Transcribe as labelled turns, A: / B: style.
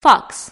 A: fox.